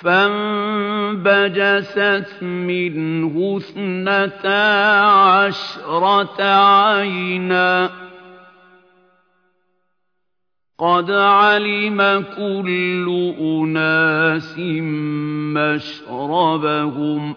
فَانبَجَسَتْ مِنْهُ اثْنَتَا عَشْرَةَ عَيْنًا ۖ. قَدْ عَلِمَ كُلُّ أُنَاسٍ مَّشْرَبَهُمْ ۖ.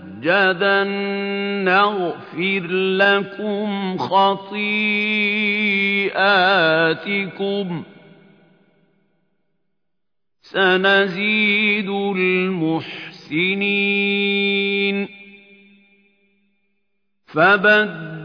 نَّغْفِرْ لَكُمْ خَطِيئَاتِكُمْ ۚ سَنَزِيدُ الْمُحْسِنِينَ فَبَدَّلَ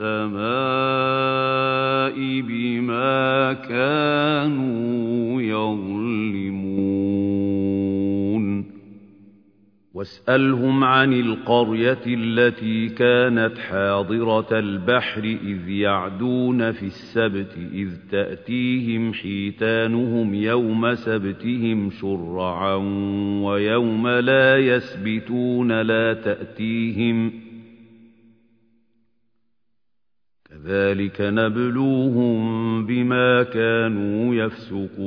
السَّمَاءِ بِمَا كَانُوا يَظْلِمُونَ. وَاسْأَلْهُمْ عَنِ الْقَرْيَةِ الَّتِي كَانَتْ حَاضِرَةَ الْبَحْرِ إِذْ يَعْدُونَ فِي السَّبْتِ إِذْ تَأْتِيهِمْ حِيتَانُهُمْ يَوْمَ سَبْتِهِمْ شُرَّعًا وَيَوْمَ لَا يَسْبِتُونَ لَا تَأْتِيهِمْ ۚ كَذَٰلِكَ نَبْلُوهُم بِمَا كَانُوا يَفْسُقُونَ